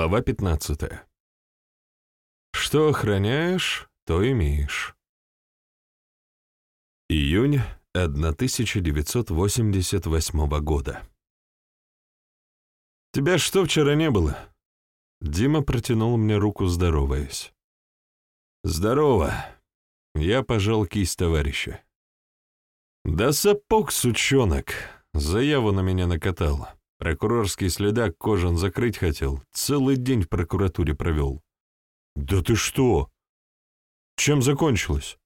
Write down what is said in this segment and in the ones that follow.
Глава 15. Что охраняешь, то имеешь. Июнь 1988 года. «Тебя что вчера не было?» Дима протянул мне руку, здороваясь. «Здорово!» Я пожал кисть товарища. «Да сапог, сучонок!» Заяву на меня накатал. Прокурорский следак Кожан закрыть хотел. Целый день в прокуратуре провел. «Да ты что? Чем закончилось?»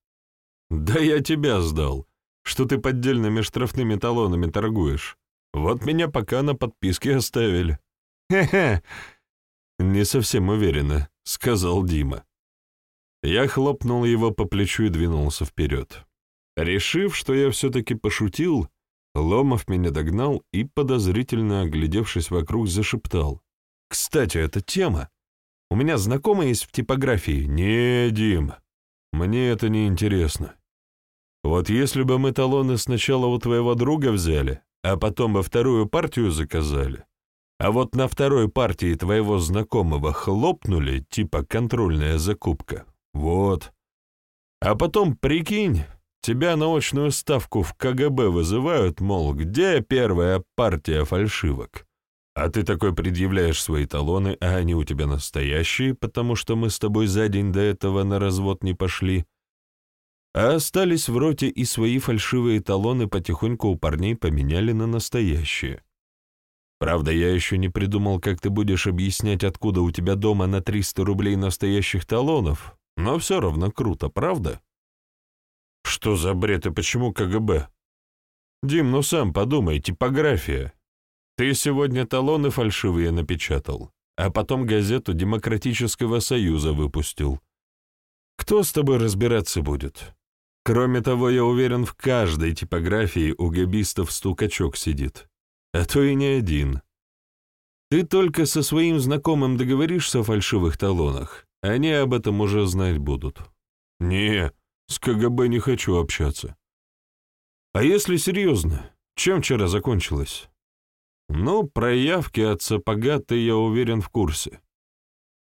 «Да я тебя сдал, что ты поддельными штрафными талонами торгуешь. Вот меня пока на подписке оставили». «Хе-хе!» «Не совсем уверенно», — сказал Дима. Я хлопнул его по плечу и двинулся вперед. Решив, что я все-таки пошутил, Ломов меня догнал и, подозрительно оглядевшись вокруг, зашептал. «Кстати, эта тема. У меня знакомый есть в типографии». «Не, Дим, мне это не интересно. Вот если бы мы талоны сначала у твоего друга взяли, а потом бы вторую партию заказали, а вот на второй партии твоего знакомого хлопнули, типа контрольная закупка, вот. А потом, прикинь, Тебя на очную ставку в КГБ вызывают, мол, где первая партия фальшивок? А ты такой предъявляешь свои талоны, а они у тебя настоящие, потому что мы с тобой за день до этого на развод не пошли. А остались в роте и свои фальшивые талоны потихоньку у парней поменяли на настоящие. Правда, я еще не придумал, как ты будешь объяснять, откуда у тебя дома на 300 рублей настоящих талонов, но все равно круто, правда? Что за бред и почему КГБ? Дим, ну сам подумай, типография. Ты сегодня талоны фальшивые напечатал, а потом газету Демократического Союза выпустил. Кто с тобой разбираться будет? Кроме того, я уверен, в каждой типографии у габистов стукачок сидит. А то и не один. Ты только со своим знакомым договоришься о фальшивых талонах, они об этом уже знать будут. Не, с КГБ не хочу общаться. А если серьезно, чем вчера закончилось? Ну, проявки от сапога ты, я уверен, в курсе.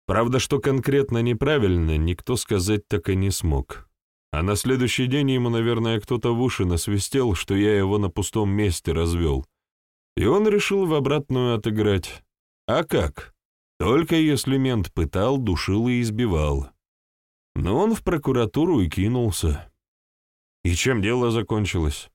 Правда, что конкретно неправильно, никто сказать так и не смог. А на следующий день ему, наверное, кто-то в уши насвистел, что я его на пустом месте развел. И он решил в обратную отыграть. А как? Только если мент пытал, душил и избивал. Но он в прокуратуру и кинулся. И чем дело закончилось?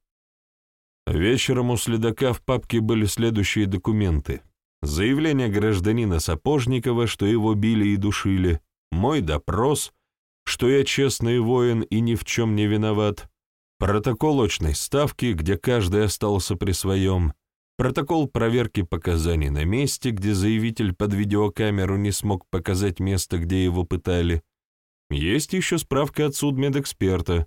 Вечером у следака в папке были следующие документы. Заявление гражданина Сапожникова, что его били и душили, мой допрос, что я честный воин и ни в чем не виноват, протокол очной ставки, где каждый остался при своем, протокол проверки показаний на месте, где заявитель под видеокамеру не смог показать место, где его пытали, есть еще справка от судмедэксперта,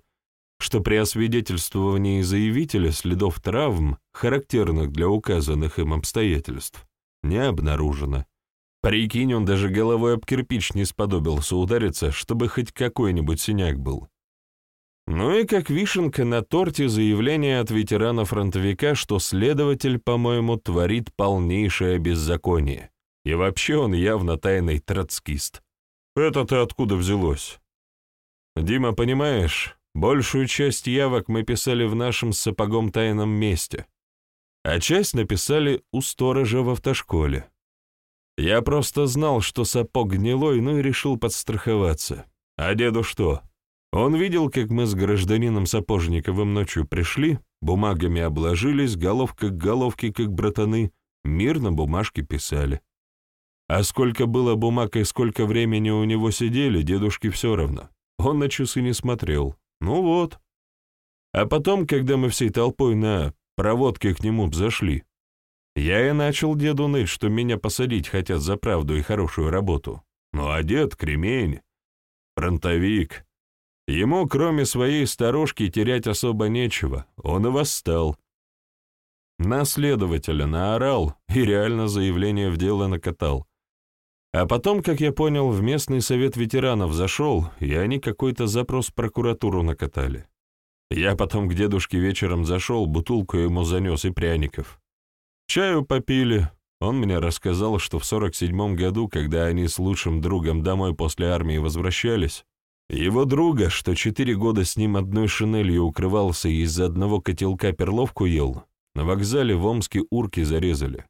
что при освидетельствовании заявителя следов травм, характерных для указанных им обстоятельств, не обнаружено. Прикинь, он даже головой об кирпич не сподобился удариться, чтобы хоть какой-нибудь синяк был. Ну и как вишенка на торте заявление от ветерана-фронтовика, что следователь, по-моему, творит полнейшее беззаконие. И вообще он явно тайный троцкист. Это-то откуда взялось? Дима, понимаешь, большую часть явок мы писали в нашем сапогом тайном месте, а часть написали у сторожа в автошколе. Я просто знал, что сапог гнилой, ну и решил подстраховаться. А деду что? Он видел, как мы с гражданином Сапожниковым ночью пришли, бумагами обложились, головка к головке, как братаны, мирно бумажки писали. А сколько было бумаг и сколько времени у него сидели, дедушке все равно. Он на часы не смотрел. Ну вот. А потом, когда мы всей толпой на проводке к нему зашли, я и начал деду ныть, что меня посадить хотят за правду и хорошую работу. Ну а дед — кремень, фронтовик. Ему, кроме своей сторожки, терять особо нечего. Он и восстал. На следователя наорал и реально заявление в дело накатал. А потом, как я понял, в местный совет ветеранов зашел, и они какой-то запрос в прокуратуру накатали. Я потом к дедушке вечером зашел, бутылку ему занес и пряников. Чаю попили, Он мне рассказал, что в 47-м году, когда они с лучшим другом домой после армии возвращались, его друга, что четыре года с ним одной шинелью укрывался и из-за одного котелка перловку ел, на вокзале в Омске урки зарезали.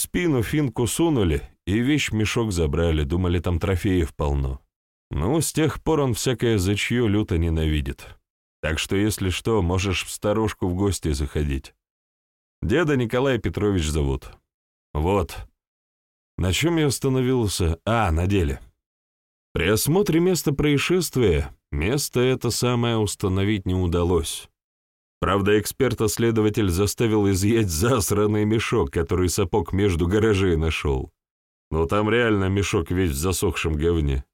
Спину финку сунули и вещь-мешок забрали, думали, там трофеев полно. Ну, с тех пор он всякое зачье люто ненавидит. Так что, если что, можешь в старушку в гости заходить. Деда Николай Петрович зовут. Вот. На чем я остановился? А, на деле. При осмотре места происшествия место это самое установить не удалось. Правда, эксперта-следователь заставил изъять засранный мешок, который сапог между гаражей нашел. Но там реально мешок весь в засохшем говне.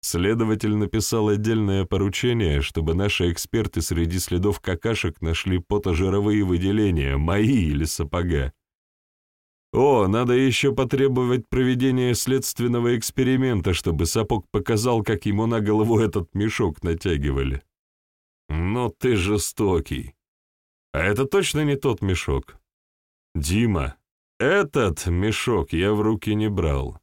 Следователь написал отдельное поручение, чтобы наши эксперты среди следов какашек нашли потожировые выделения, мои или сапога. О, надо еще потребовать проведения следственного эксперимента, чтобы сапог показал, как ему на голову этот мешок натягивали. Но ты жестокий. А это точно не тот мешок. Дима, этот мешок я в руки не брал.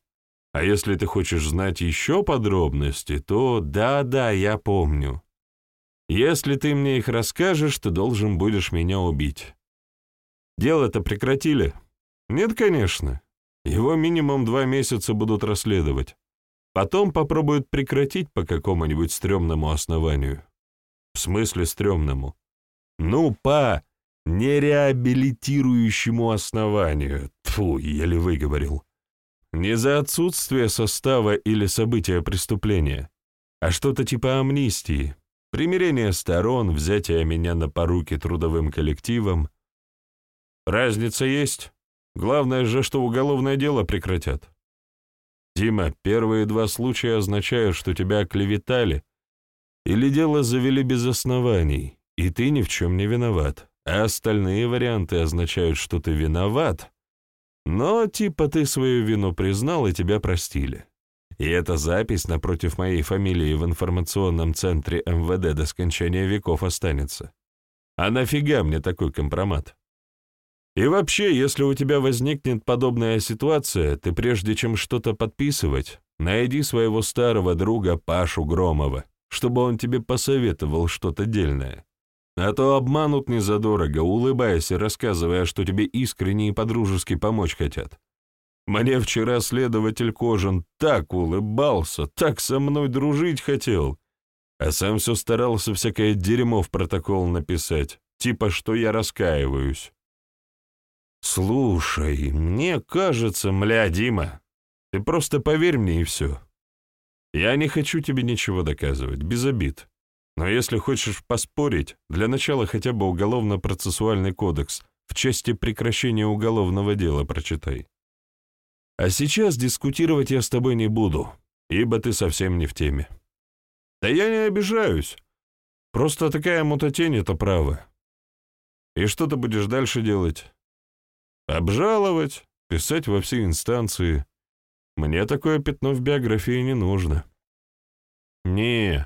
А если ты хочешь знать еще подробности, то да-да, я помню. Если ты мне их расскажешь, ты должен будешь меня убить. Дело-то прекратили? Нет, конечно. Его минимум два месяца будут расследовать. Потом попробуют прекратить по какому-нибудь стрёмному основанию. В смысле стрёмному? Ну, по нереабилитирующему основанию. Тьфу, еле выговорил. Не за отсутствие состава или события преступления, а что-то типа амнистии, примирение сторон, взятие меня на поруки трудовым коллективом. Разница есть? Главное же, что уголовное дело прекратят. Дима, первые два случая означают, что тебя клеветали или дело завели без оснований, и ты ни в чем не виноват, а остальные варианты означают, что ты виноват, но типа ты свою вину признал и тебя простили. И эта запись напротив моей фамилии в информационном центре МВД до скончания веков останется. А нафига мне такой компромат? И вообще, если у тебя возникнет подобная ситуация, ты прежде чем что-то подписывать, найди своего старого друга Пашу Громова, чтобы он тебе посоветовал что-то дельное. А то обманут незадорого, улыбаясь и рассказывая, что тебе искренне и подружески помочь хотят. Мне вчера следователь Кожин так улыбался, так со мной дружить хотел, а сам все старался всякое дерьмо в протокол написать, типа, что я раскаиваюсь. «Слушай, мне кажется, мля, Дима, ты просто поверь мне и все. Я не хочу тебе ничего доказывать, без обид. Но если хочешь поспорить, для начала хотя бы уголовно-процессуальный кодекс в части прекращения уголовного дела прочитай. А сейчас дискутировать я с тобой не буду, ибо ты совсем не в теме. Да я не обижаюсь. Просто такая мутатень — это право. И что ты будешь дальше делать? Обжаловать, писать во все инстанции. Мне такое пятно в биографии не нужно. Не,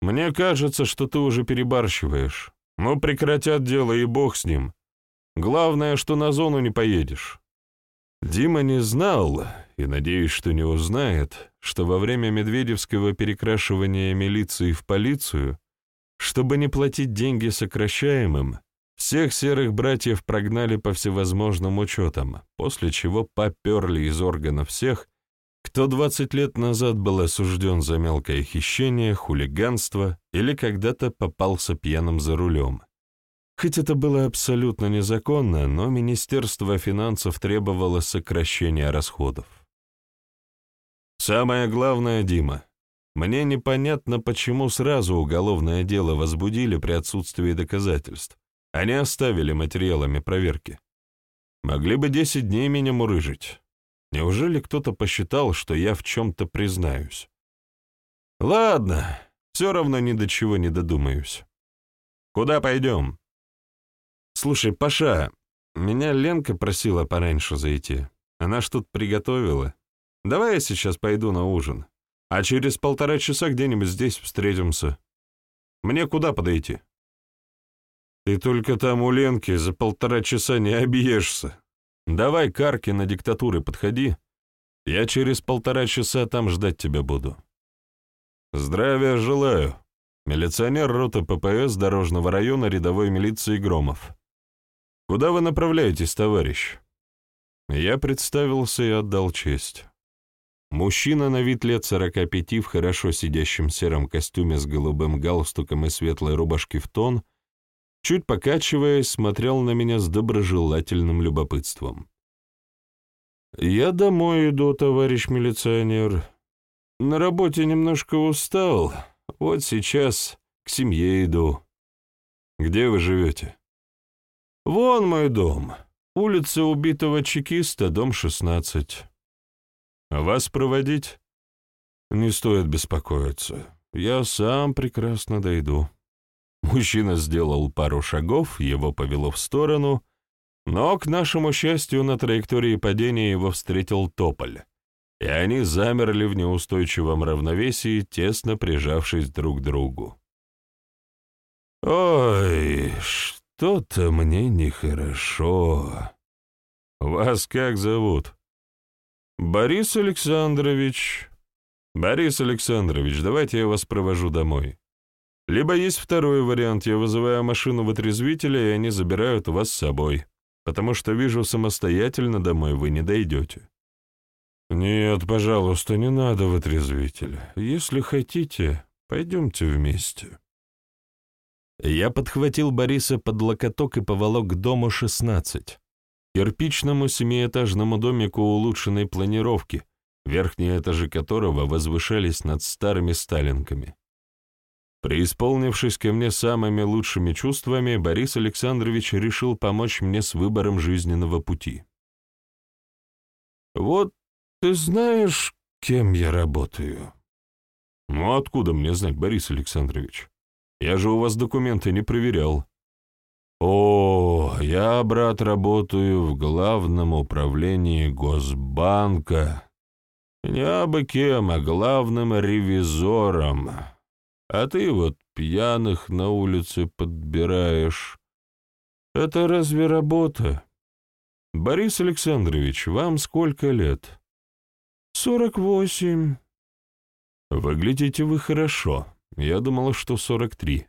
мне кажется, что ты уже перебарщиваешь. Ну, прекратят дело, и бог с ним. Главное, что на зону не поедешь. Дима не знал, и, надеюсь, что не узнает, что во время медведевского перекрашивания милиции в полицию, чтобы не платить деньги сокращаемым, всех серых братьев прогнали по всевозможным учетам, после чего поперли из органов всех, кто 20 лет назад был осужден за мелкое хищение, хулиганство или когда-то попался пьяным за рулем. Хоть это было абсолютно незаконно, но Министерство финансов требовало сокращения расходов. Самое главное, Дима, мне непонятно, почему сразу уголовное дело возбудили при отсутствии доказательств. Они оставили материалами проверки. Могли бы десять дней меня мурыжить. Неужели кто-то посчитал, что я в чем-то признаюсь? Ладно, все равно ни до чего не додумаюсь. Куда пойдем? Слушай, Паша, меня Ленка просила пораньше зайти. Она что-то приготовила. Давай я сейчас пойду на ужин, а через полтора часа где-нибудь здесь встретимся. Мне куда подойти? Ты только там у Ленки за полтора часа не объешься. Давай к арке на диктатуры подходи. Я через полтора часа там ждать тебя буду. Здравия желаю. Милиционер роты ППС Дорожного района рядовой милиции Громов. Куда вы направляетесь, товарищ? Я представился и отдал честь. Мужчина на вид лет сорока пяти в хорошо сидящем сером костюме с голубым галстуком и светлой рубашке в тон, чуть покачиваясь, смотрел на меня с доброжелательным любопытством. «Я домой иду, товарищ милиционер. На работе немножко устал, вот сейчас к семье иду. Где вы живете?» «Вон мой дом. Улица убитого чекиста, дом 16. Вас проводить? Не стоит беспокоиться. Я сам прекрасно дойду. Мужчина сделал пару шагов, его повело в сторону, но, к нашему счастью, на траектории падения его встретил тополь, и они замерли в неустойчивом равновесии, тесно прижавшись друг к другу. «Ой, что-то мне нехорошо. Вас как зовут?» «Борис Александрович...» «Борис Александрович, давайте я вас провожу домой. Либо есть второй вариант, я вызываю машину вытрезвителя, и они забирают вас с собой, потому что вижу, самостоятельно домой вы не дойдете». «Нет, пожалуйста, не надо вытрезвителя. Если хотите, пойдемте вместе». Я подхватил Бориса под локоток и поволок к дому 16 кирпичному семиэтажному домику улучшенной планировки, верхние этажи которого возвышались над старыми сталинками. Преисполнившись ко мне самыми лучшими чувствами, Борис Александрович решил помочь мне с выбором жизненного пути. «Вот ты знаешь, кем я работаю?» «Ну, откуда мне знать, Борис Александрович? Я же у вас документы не проверял». «О, я, брат, работаю в главном управлении Госбанка. Не абы кем, а главным ревизором. А ты вот пьяных на улице подбираешь. Это разве работа? Борис Александрович, вам сколько лет?» «Сорок восемь». «Выглядите вы хорошо. Я думал, что сорок три.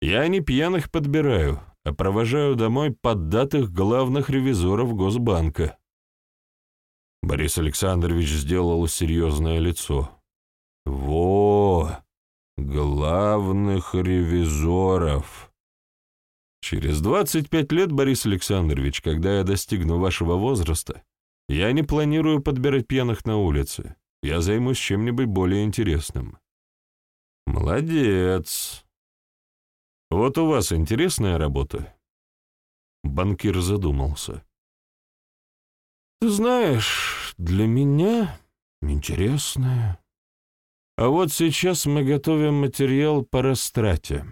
Я не пьяных подбираю, а провожаю домой поддатых главных ревизоров Госбанка. Борис Александрович сделал серьезное лицо. «Во! Главных ревизоров!» «Через 25 лет, Борис Александрович, когда я достигну вашего возраста, я не планирую подбирать пьяных на улице. Я займусь чем-нибудь более интересным». «Молодец!» Вот у вас интересная работа?» Банкир задумался. «Ты знаешь, для меня интересная. А вот сейчас мы готовим материал по растрате.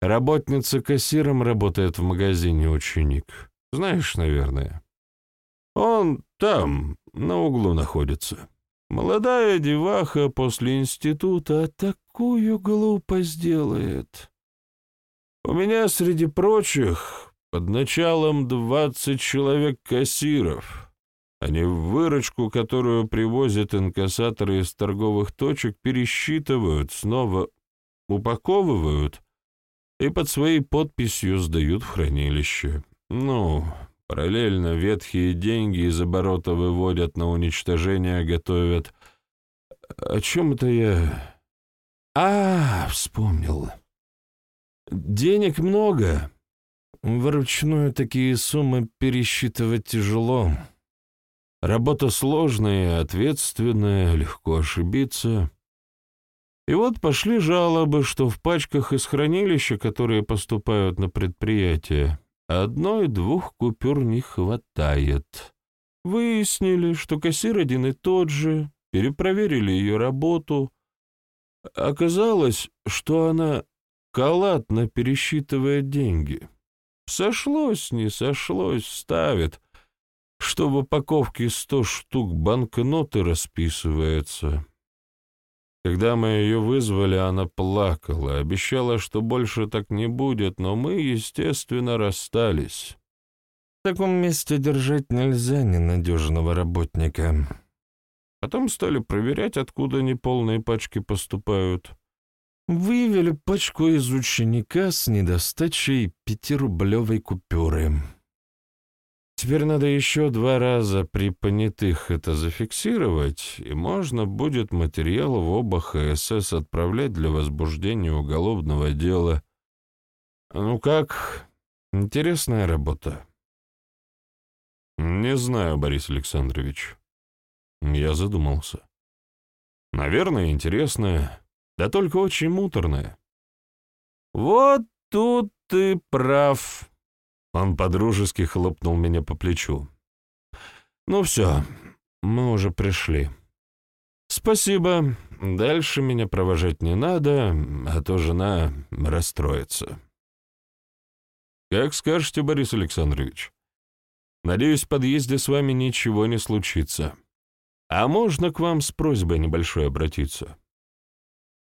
Работница кассиром работает в магазине ученик. Знаешь, наверное. Он там, на углу находится. Молодая деваха после института такую глупость делает. У меня, среди прочих, под началом двадцать человек кассиров. Они в выручку, которую привозят инкассаторы из торговых точек, пересчитывают, снова упаковывают и под своей подписью сдают в хранилище. Ну, параллельно ветхие деньги из оборота выводят на уничтожение, готовят. О чем это я... А, вспомнил. Денег много. Вручную такие суммы пересчитывать тяжело. Работа сложная ответственная, легко ошибиться. И вот пошли жалобы, что в пачках из хранилища, которые поступают на предприятие, одной-двух купюр не хватает. Выяснили, что кассир один и тот же, перепроверили ее работу. Оказалось, что она Калатно пересчитывает деньги. Сошлось, не сошлось, ставит, что в упаковке сто штук банкноты расписывается. Когда мы ее вызвали, она плакала, обещала, что больше так не будет, но мы, естественно, расстались. таком месте держать нельзя ненадежного работника. Потом стали проверять, откуда неполные пачки поступают. Выявили пачку из ученика с недостачей пятирублевой купюры. Теперь надо еще два раза при понятых это зафиксировать, и можно будет материалы в оба ХСС отправлять для возбуждения уголовного дела. Ну как, интересная работа. Не знаю, Борис Александрович. Я задумался. Наверное, интересная, да только очень муторная. Вот тут ты прав, он подружески хлопнул меня по плечу. «Ну все, мы уже пришли. Спасибо. Дальше меня провожать не надо, а то жена расстроится». «Как скажете, Борис Александрович. Надеюсь, в подъезде с вами ничего не случится. А можно к вам с просьбой небольшой обратиться?»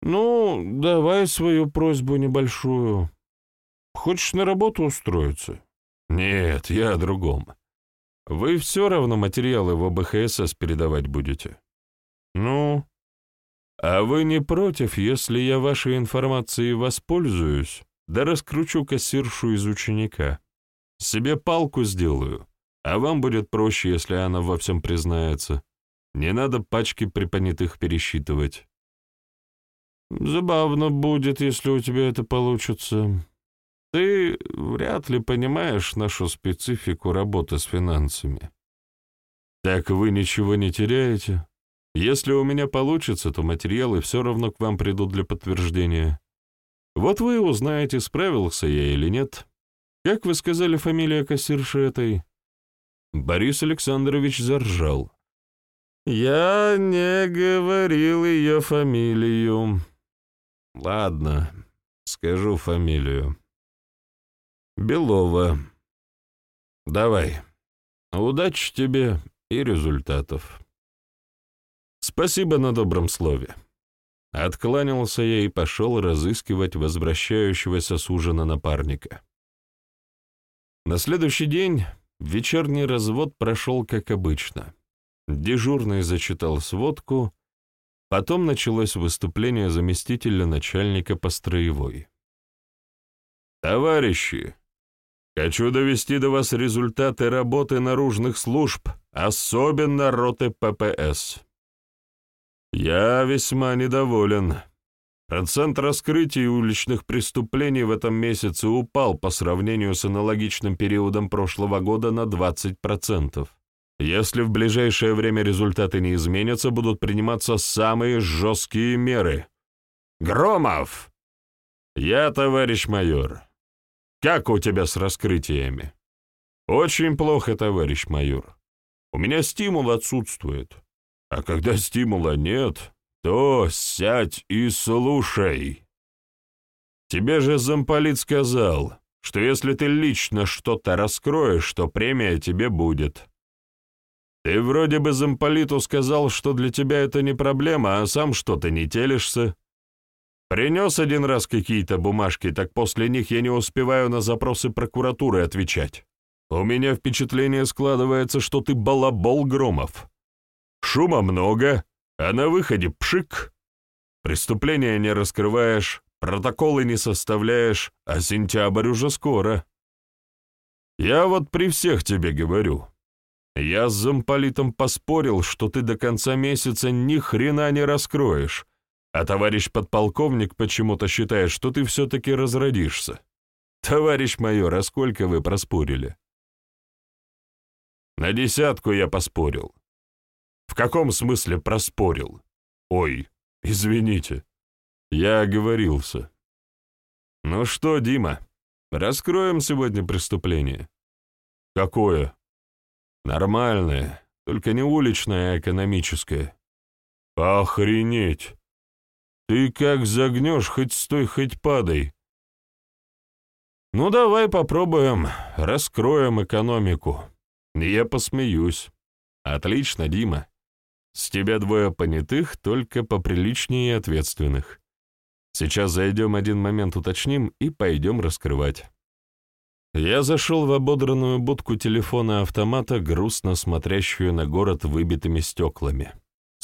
«Ну, давай свою просьбу небольшую. Хочешь на работу устроиться?» «Нет, я о другом. Вы все равно материалы в ОБХСС передавать будете?» «Ну?» «А вы не против, если я вашей информацией воспользуюсь, да раскручу кассиршу из ученика? Себе палку сделаю, а вам будет проще, если она во всем признается. Не надо пачки припонятых пересчитывать». «Забавно будет, если у тебя это получится», ты вряд ли понимаешь нашу специфику работы с финансами. Так вы ничего не теряете? Если у меня получится, то материалы все равно к вам придут для подтверждения. Вот вы узнаете, справился я или нет. Как вы сказали, фамилия кассирши этой? Борис Александрович заржал. Я не говорил ее фамилию. Ладно, скажу фамилию. Белова. Давай. Удачи тебе и результатов. Спасибо на добром слове. Откланялся я и пошел разыскивать возвращающегося с ужина напарника. На следующий день вечерний развод прошел как обычно. Дежурный зачитал сводку, потом началось выступление заместителя начальника по строевой. «Товарищи, Хочу довести до вас результаты работы наружных служб, особенно роты ППС. Я весьма недоволен. Процент раскрытия уличных преступлений в этом месяце упал по сравнению с аналогичным периодом прошлого года на 20%. Если в ближайшее время результаты не изменятся, будут приниматься самые жесткие меры. Громов! Я, товарищ майор, как у тебя с раскрытиями? Очень плохо, товарищ майор. У меня стимул отсутствует. А когда стимула нет, то сядь и слушай. Тебе же замполит сказал, что если ты лично что-то раскроешь, то премия тебе будет. Ты вроде бы замполиту сказал, что для тебя это не проблема, а сам что-то не телишься. Принес один раз какие-то бумажки, так после них я не успеваю на запросы прокуратуры отвечать. У меня впечатление складывается, что ты балабол Громов. Шума много, а на выходе пшик. Преступления не раскрываешь, протоколы не составляешь, а сентябрь уже скоро. Я вот при всех тебе говорю. Я с замполитом поспорил, что ты до конца месяца ни хрена не раскроешь, а товарищ подполковник почему-то считает, что ты все-таки разродишься. Товарищ майор, а сколько вы проспорили? На десятку я поспорил. В каком смысле проспорил? Ой, извините. Я оговорился. Ну что, Дима, раскроем сегодня преступление? Какое? Нормальное, только не уличное, а экономическое. Охренеть! Ты как загнешь, хоть стой, хоть падай. Ну, давай попробуем, раскроем экономику. Я посмеюсь. Отлично, Дима. С тебя двое понятых, только поприличнее и ответственных. Сейчас зайдем один момент уточним и пойдем раскрывать. Я зашел в ободранную будку телефона-автомата, грустно смотрящую на город выбитыми стеклами,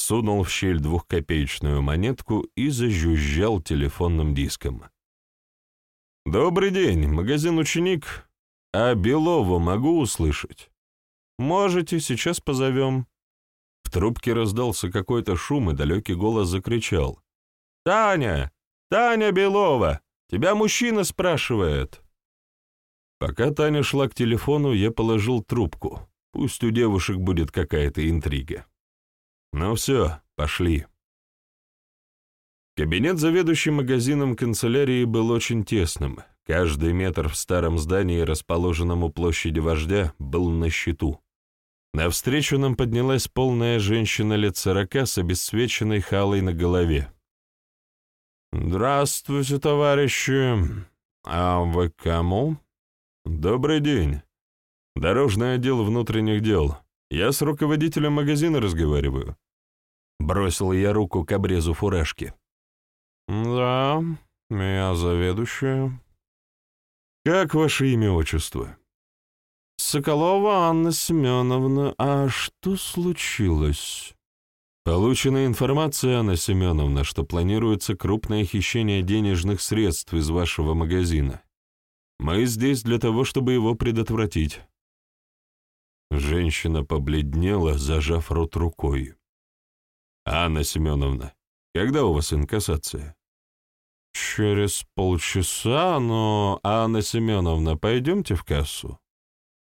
сунул в щель двухкопеечную монетку и зажужжал телефонным диском. «Добрый день, магазин «Ученик». А Белову могу услышать?» «Можете, сейчас позовем». В трубке раздался какой-то шум, и далекий голос закричал. «Таня! Таня Белова! Тебя мужчина спрашивает!» Пока Таня шла к телефону, я положил трубку. Пусть у девушек будет какая-то интрига. Ну все, пошли. Кабинет заведующий магазином канцелярии был очень тесным. Каждый метр в старом здании, расположенном у площади вождя, был на счету. Навстречу нам поднялась полная женщина лет сорока с обесцвеченной халой на голове. «Здравствуйте, товарищи. А вы кому?» «Добрый день. Дорожный отдел внутренних дел. Я с руководителем магазина разговариваю». Бросил я руку к обрезу фуражки. «Да, я заведующая». «Как ваше имя, отчество?» «Соколова Анна Семеновна. А что случилось?» Получена информация, Анна Семеновна, что планируется крупное хищение денежных средств из вашего магазина. Мы здесь для того, чтобы его предотвратить». Женщина побледнела, зажав рот рукой. «Анна Семеновна, когда у вас инкассация?» «Через полчаса, но, Анна Семеновна, пойдемте в кассу.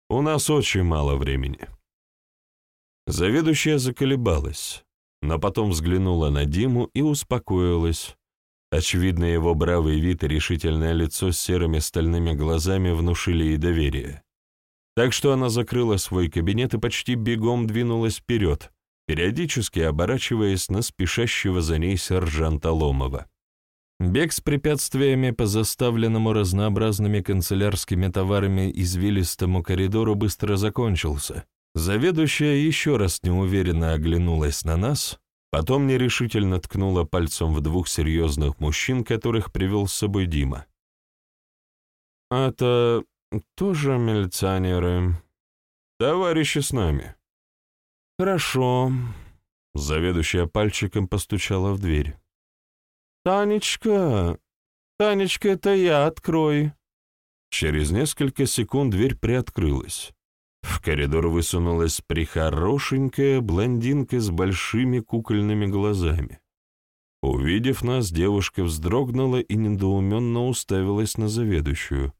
У нас очень мало времени». Заведующая заколебалась, но потом взглянула на Диму и успокоилась, Очевидно, его бравый вид и решительное лицо с серыми стальными глазами внушили ей доверие. Так что она закрыла свой кабинет и почти бегом двинулась вперед, периодически оборачиваясь на спешащего за ней сержанта Ломова. Бег с препятствиями по заставленному разнообразными канцелярскими товарами извилистому коридору быстро закончился. Заведующая еще раз неуверенно оглянулась на нас, Потом нерешительно ткнула пальцем в двух серьезных мужчин, которых привел с собой Дима. «Это тоже милиционеры. Товарищи с нами». «Хорошо». Заведующая пальчиком постучала в дверь. «Танечка, Танечка, это я, открой». Через несколько секунд дверь приоткрылась. В коридор высунулась прихорошенькая блондинка с большими кукольными глазами. Увидев нас, девушка вздрогнула и недоуменно уставилась на заведующую.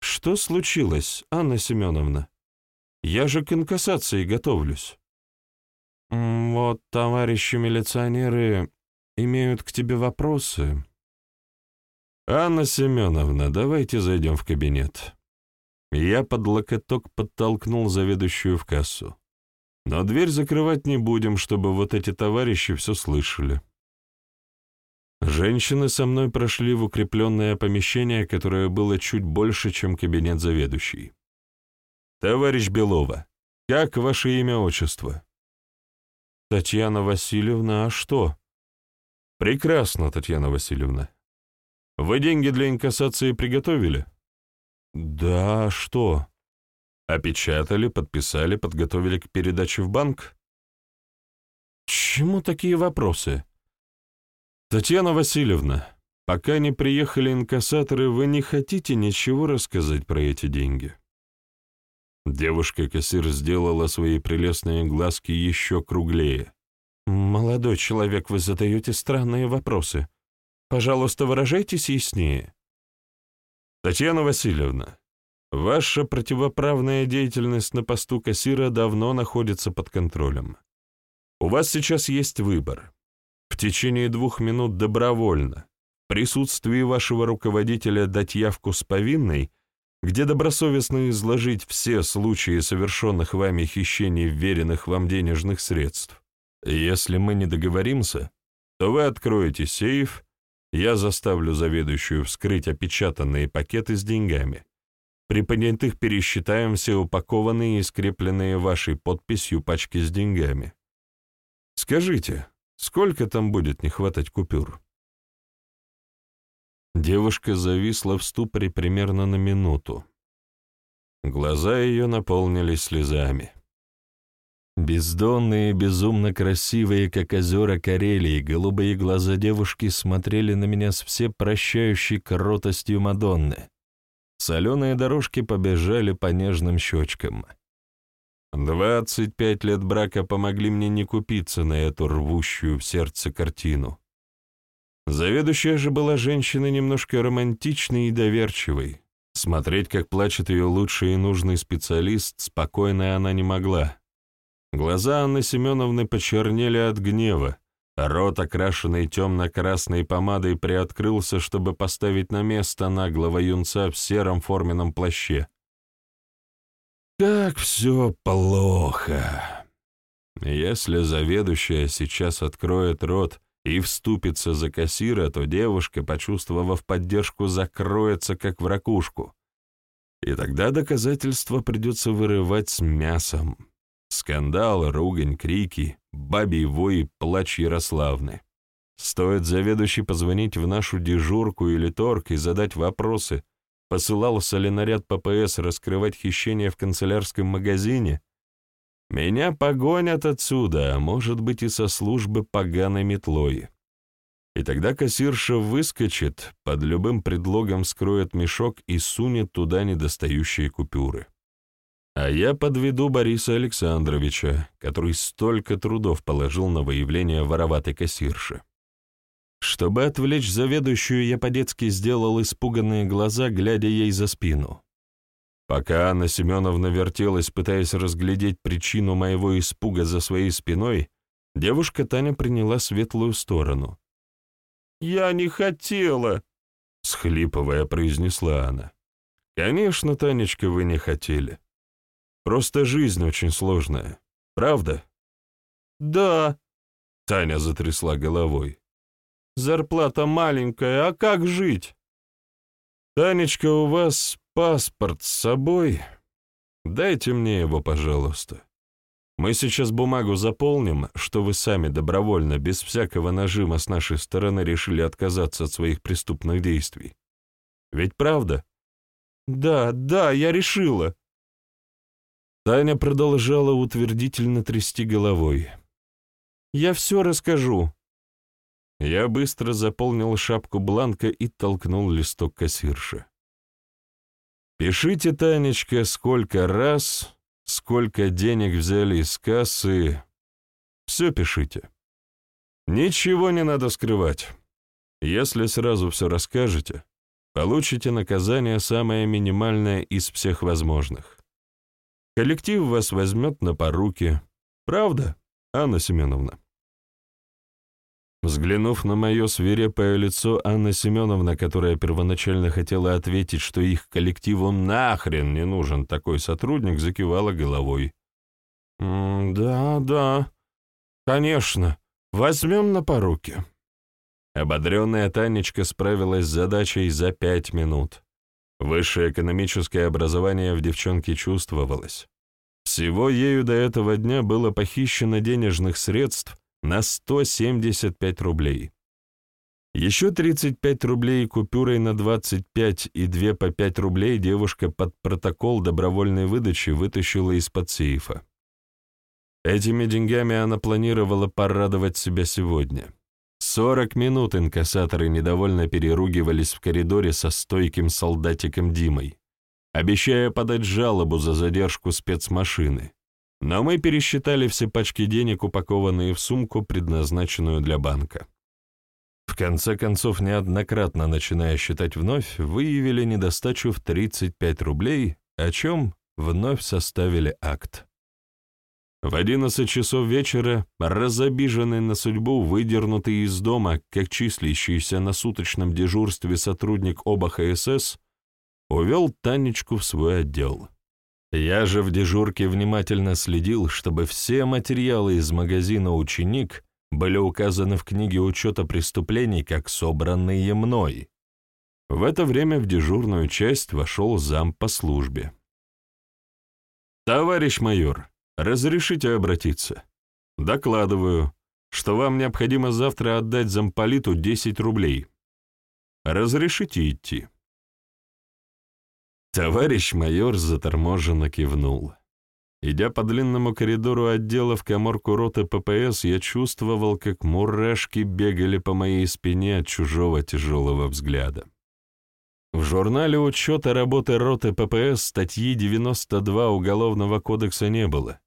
«Что случилось, Анна Семеновна? Я же к инкассации готовлюсь». «Вот товарищи милиционеры имеют к тебе вопросы». «Анна Семеновна, давайте зайдем в кабинет». Я под локоток подтолкнул заведующую в кассу. Но дверь закрывать не будем, чтобы вот эти товарищи все слышали. Женщины со мной прошли в укрепленное помещение, которое было чуть больше, чем кабинет заведующей. «Товарищ Белова, как ваше имя-отчество?» «Татьяна Васильевна, а что?» «Прекрасно, Татьяна Васильевна. Вы деньги для инкассации приготовили?» «Да, что?» «Опечатали, подписали, подготовили к передаче в банк?» «Чему такие вопросы?» «Татьяна Васильевна, пока не приехали инкассаторы, вы не хотите ничего рассказать про эти деньги?» Девушка-кассир сделала свои прелестные глазки еще круглее. «Молодой человек, вы задаете странные вопросы. Пожалуйста, выражайтесь яснее». «Татьяна Васильевна, ваша противоправная деятельность на посту кассира давно находится под контролем. У вас сейчас есть выбор. Течение двух минут добровольно, в присутствии вашего руководителя дать явку с повинной, где добросовестно изложить все случаи совершенных вами хищений вверенных вам денежных средств. Если мы не договоримся, то вы откроете сейф, я заставлю заведующую вскрыть опечатанные пакеты с деньгами. При понятых пересчитаем все упакованные и скрепленные вашей подписью пачки с деньгами. Скажите, сколько там будет не хватать купюр?» Девушка зависла в ступоре примерно на минуту, Глаза ее наполнились слезами. Бездонные, безумно красивые, как озера Карелии, голубые глаза девушки смотрели на меня с всепрощающей кротостью Мадонны. Соленые дорожки побежали по нежным щечкам. Двадцать пять лет брака помогли мне не купиться на эту рвущую в сердце картину. Заведующая же была женщиной немножко романтичной и доверчивой. Смотреть, как плачет ее лучший и нужный специалист, спокойно она не могла. Глаза Анны Семеновны почернели от гнева, рот, окрашенный темно-красной помадой, приоткрылся, чтобы поставить на место наглого юнца в сером форменном плаще. «Как все плохо!» Если заведующая сейчас откроет рот и вступится за кассира, то девушка, почувствовав поддержку, закроется, как в ракушку. И тогда доказательства придется вырывать с мясом. Скандал, ругань, крики, бабий вой, плач Ярославны. Стоит заведующий позвонить в нашу дежурку или торг и задать вопросы, посылался ли наряд ППС раскрывать хищение в канцелярском магазине, меня погонят отсюда, а может быть и со службы поганой метлой. И тогда кассирша выскочит, под любым предлогом скроет мешок и сунет туда недостающие купюры. А я подведу Бориса Александровича, который столько трудов положил на выявление вороватой кассирши. Чтобы отвлечь заведующую, я по-детски сделал испуганные глаза, глядя ей за спину. Пока Анна Семеновна вертелась, пытаясь разглядеть причину моего испуга за своей спиной, девушка Таня приняла светлую сторону. «Я не хотела», — схлипывая, произнесла она. «Конечно, Танечка, вы не хотели. Просто жизнь очень сложная. Правда? Да. Таня затрясла головой. Зарплата маленькая, а как жить? Танечка, у вас паспорт с собой? Дайте мне его, пожалуйста. Мы сейчас бумагу заполним, что вы сами добровольно, без всякого нажима с нашей стороны решили отказаться от своих преступных действий. Ведь правда? Да, да, я решила. Таня продолжала утвердительно трясти головой. «Я все расскажу». Я быстро заполнил шапку бланка и толкнул листок кассирши. «Пишите, Танечка, сколько раз, сколько денег взяли из кассы. Все пишите. Ничего не надо скрывать. Если сразу все расскажете, получите наказание самое минимальное из всех возможных. Коллектив вас возьмет на поруки. Правда, Анна Семеновна?» Взглянув на мое свирепое лицо, Анна Семеновна, которая первоначально хотела ответить, что их коллективу нахрен не нужен такой сотрудник, закивала головой. «Да, да, конечно, возьмем на поруки». Ободренная Танечка справилась с задачей за пять минут. Высшее экономическое образование в девчонке чувствовалось. Всего ею до этого дня было похищено денежных средств на 175 рублей. Еще 35 рублей купюрой на 25 и 2 по 5 рублей девушка под протокол добровольной выдачи вытащила из-под сейфа. Этими деньгами она планировала порадовать себя сегодня. Сорок минут инкассаторы недовольно переругивались в коридоре со стойким солдатиком Димой, обещая подать жалобу за задержку спецмашины. Но мы пересчитали все пачки денег, упакованные в сумку, предназначенную для банка. В конце концов, неоднократно начиная считать вновь, выявили недостачу в 35 рублей, о чем вновь составили акт. В одиннадцать часов вечера, разобиженный на судьбу, выдернутый из дома, как числящийся на суточном дежурстве сотрудник оба ХСС, увел Танечку в свой отдел. Я же в дежурке внимательно следил, чтобы все материалы из магазина «Ученик» были указаны в книге учета преступлений как собранные мной. В это время в дежурную часть вошел зам по службе. «Товарищ майор, Разрешите обратиться. Докладываю, что вам необходимо завтра отдать замполиту 10 рублей. Разрешите идти. Товарищ майор заторможенно кивнул. Идя по длинному коридору отдела в коморку роты ППС, я чувствовал, как мурашки бегали по моей спине от чужого тяжелого взгляда. В журнале учета работы роты ППС статьи 92 Уголовного кодекса не было.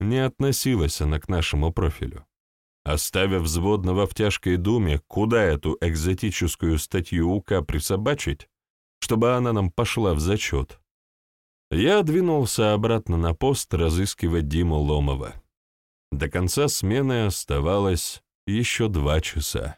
Не относилась она к нашему профилю. Оставив взводного в тяжкой думе, куда эту экзотическую статью УК присобачить, чтобы она нам пошла в зачет, я двинулся обратно на пост разыскивать Диму Ломова. До конца смены оставалось еще два часа.